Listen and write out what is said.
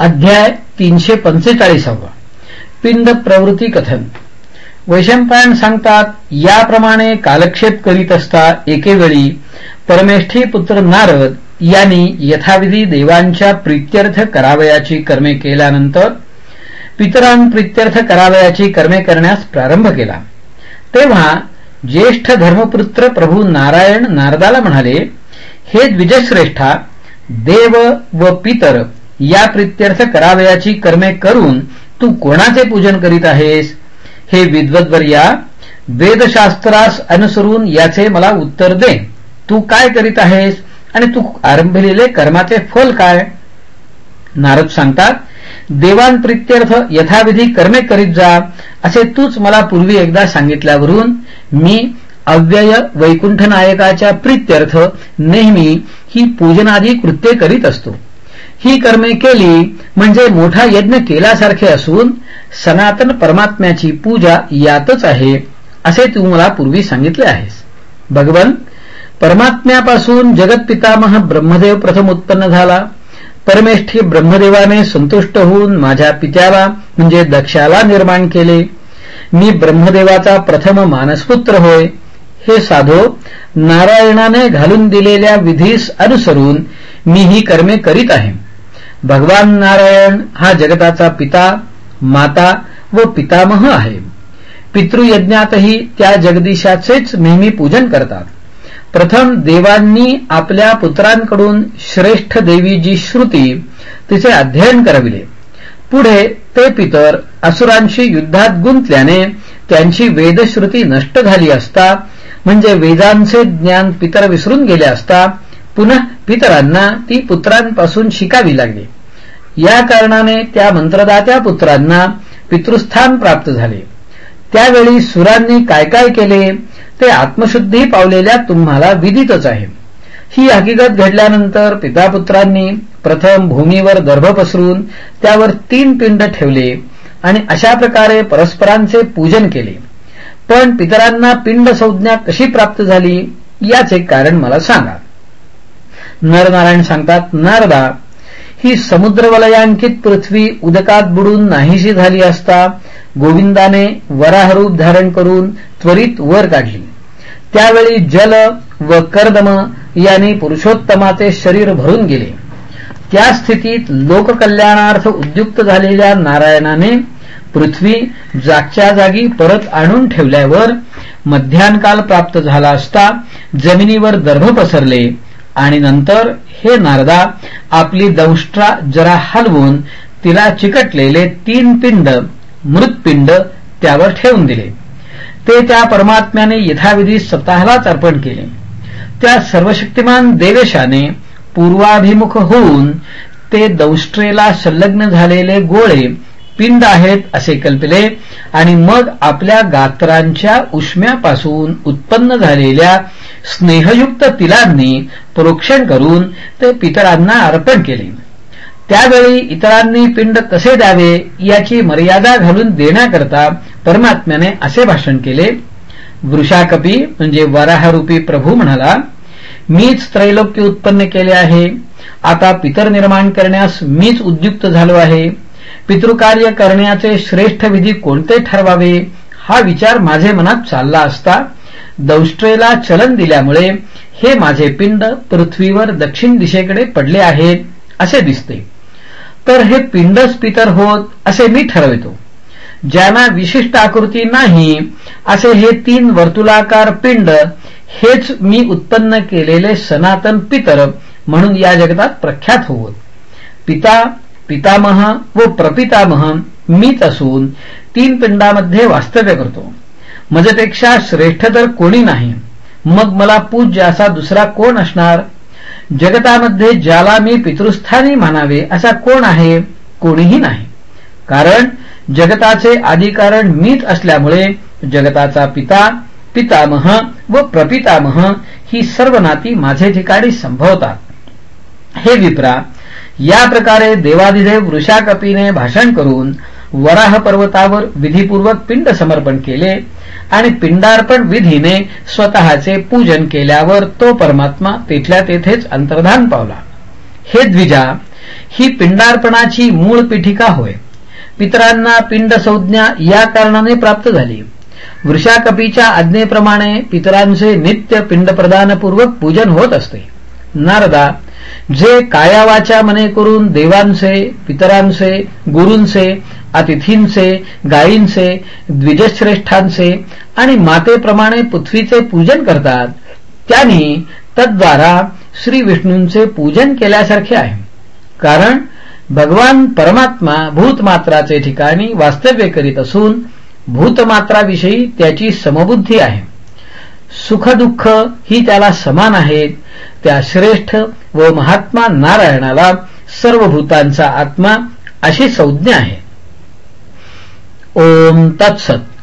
अध्याय तीनशे पंचेचाळीसावा. पिंड प्रवृत्ती कथन. वैशंपायन सांगतात याप्रमाणे कालक्षेप करीत असता एकेवेळी परमेष्ठी पुत्र नारद यांनी यथाविधी देवांच्या प्रित्यर्थ करावयाची कर्मे केल्यानंतर पितरां प्रित्यर्थ करावयाची कर्मे करण्यास प्रारंभ केला. तेव्हा ज्येष्ठ धर्मपुत्र प्रभू नारायण नारदाला म्हणाले हे द्विजश्रेष्ठा देव व पितर या प्रित्यर्थ करावयाची कर्मे करून तू कोणाचे पूजन करीत आहेस? हे विद्वद्वर्या वेदशास्त्रास अनुसरून याचे मला उत्तर दे. तू काय करीत आहेस? आणि तू आरंभलेले कर्माचे फल काय? नारद सांगतात देवांप्रित्यर्थ यथाविधी कर्मे करीत जा असे तूच मला पूर्वी एकदा सांगितल्यावरून मी अव्यय वैकुंठ नायकाच्या प्रित्यर्थ नेहमी ही पूजनादी कृत्ये करीत असतो. ही कर्मे केली म्हणजे मोठा यज्ञ केल्यासारखे असून सनातन परमात्म्याची पूजा यातच आहे असे तू मला पूर्वी सांगितले आहेस. भगवन परमात्म्यापासून जगतपितामह ब्रह्मदेव प्रथम उत्पन्न झाला. परमेष्ठी ब्रह्मदेवाने संतुष्ट होऊन माझ्या पित्याला म्हणजे दक्षाला निर्माण केले. मी ब्रह्मदेवाचा प्रथम मानसपुत्र होय. हे साधो नारायणाने घालून दिलेल्या विधीस अनुसरून मी ही कर्मे करीत आहे. भगवान नारायण हा जगताचा पिता माता व पितामह आहे. पितृयज्ञातही त्या जगदीशाचेच नेहमी पूजन करतात. प्रथम देवांनी आपल्या पुत्रांकडून श्रेष्ठ देवीजी श्रुती तिचे अध्ययन करविले. पुढे ते पितर असुरांशी युद्धात गुंतल्याने त्यांची वेदश्रुती नष्ट झाली असता म्हणजे वेदांचे ज्ञान पितर विसरून गेले असता पुन्हा पितरांना ती पुत्रांपासून शिकावी लागली. या कारणाने त्या मंत्रदात्या पुत्रांना पितृस्थान प्राप्त झाले. त्यावेळी सुरांनी काय काय केले ते आत्मशुद्धी पावलेल्या तुम्हाला विदितच आहे. ही हकीकत घडल्यानंतर पितापुत्रांनी प्रथम भूमीवर गर्भ पसरून त्यावर तीन पिंड ठेवले आणि अशा प्रकारे परस्परांचे पूजन केले. पण पितरांना पिंड संज्ञा कशी प्राप्त झाली याचे कारण मला सांगा. नरनारायण सांगतात नारदा ही समुद्रवलयांकित पृथ्वी उदकात बुडून नाहीशी झाली असता गोविंदाने वराहरूप धारण करून त्वरित वर काढली. त्यावेळी जल व कर्दम यांनी पुरुषोत्तमाचे शरीर भरून गेले. त्या स्थितीत लोककल्याणार्थ उद्युक्त झालेल्या नारायणाने पृथ्वी जागच्या जागी परत आणून ठेवल्यावर मध्यानकाल प्राप्त झाला असता जमिनीवर दर्भ पसरले. आणि नंतर हे नारदा आपली दंष्ट्रा जरा हलवून तिला चिकटलेले तीन पिंड मृतपिंड त्यावर ठेवून दिले. ते त्या परमात्म्याने यथाविधी स्वतःलाच अर्पण केले. त्या सर्वशक्तिमान देवेशाने पूर्वाभिमुख होऊन ते दौष्ट्रेला संलग्न झालेले गोळे पिंड आहेत असे कल्पले आणि मग आपल्या गात्रांच्या उष्म्यापासून उत्पन्न झालेल्या स्नेहयुक्त तिलांनी प्रोक्षण करून ते पितरांना अर्पण केले. त्यावेळी इतरांनी पिंड कसे द्यावे याची मर्यादा घालून देण्याकरता परमात्म्याने असे भाषण केले. वृषाकपी म्हणजे वराहरूपी प्रभू म्हणाला मीच त्रैलोक्य उत्पन्न केले आहे. आता पितर निर्माण करण्यास मीच उद्युक्त झालो आहे. पितृकार्य करण्याचे श्रेष्ठ विधी कोणते ठरवावे? हा विचार माझे मनात चालला असता दौष्ट्रेला चलन दिल्यामुळे हे माझे पिंड पृथ्वीवर दक्षिण दिशेकडे पडले आहे असे दिसते. तर हे पिंडच पितर होत असे मी ठरवितो. ज्यांना विशिष्ट आकृती नाही असे हे तीन वर्तुलाकार पिंड हेच मी उत्पन्न केलेले सनातन पितर म्हणून या जगतात प्रख्यात होत पिता पितामह व प्रपितामह मीच असून तीन पिंडामध्ये वास्तव्य करतो. मजपेक्षा श्रेष्ठ तर कोणी नाही. मग मला पूज्य असा दुसरा कोण असणार? जगतामध्ये ज्याला मी पितृस्थानी मानावे असा कोण आहे? कोणीही नाही. कारण जगताचे आदिकारण मीच असल्यामुळे जगताचा पिता पितामह व प्रपितामह ही सर्व नाती माझे ठिकाणी संभवतात. हे विप्रा या प्रकारे देवादिदेव वृषाकपीने भाषण करून वराह पर्वतावर विधीपूर्वक पिंड समर्पण केले आणि पिंडार्पण विधीने स्वतःचे पूजन केल्यावर तो परमात्मा तिथल्या तेथेच अंतर्धान पावला. हे द्विजा ही पिंडार्पणाची मूळ पीठिका होय. पितरांना पिंड संज्ञा या कारणाने प्राप्त झाली. वृषाकपीच्या आज्ञेप्रमाणे पितरांचे नित्य पिंडप्रदानपूर्वक पूजन होत असते. नारदा जे कायावाच्या मने करून देवांचे पितरांचे गुरूंचे अतिथींचे गायींचे द्विजश्रेष्ठांचे आणि मातेप्रमाणे पृथ्वीचे पूजन करतात त्यांनी तद्वारा श्री विष्णूंचे पूजन केल्यासारखे आहे. कारण भगवान परमात्मा भूतमात्राचे ठिकाणी वास्तव्य करीत असून भूतमात्राविषयी त्याची समबुद्धी आहे. सुखदुःख ही त्याला समान आहेत. त्या श्रेष्ठ व महात्मा नारायणाला सर्व भूतांचा आत्मा अशी संज्ञा आहे. ओम तत्सत.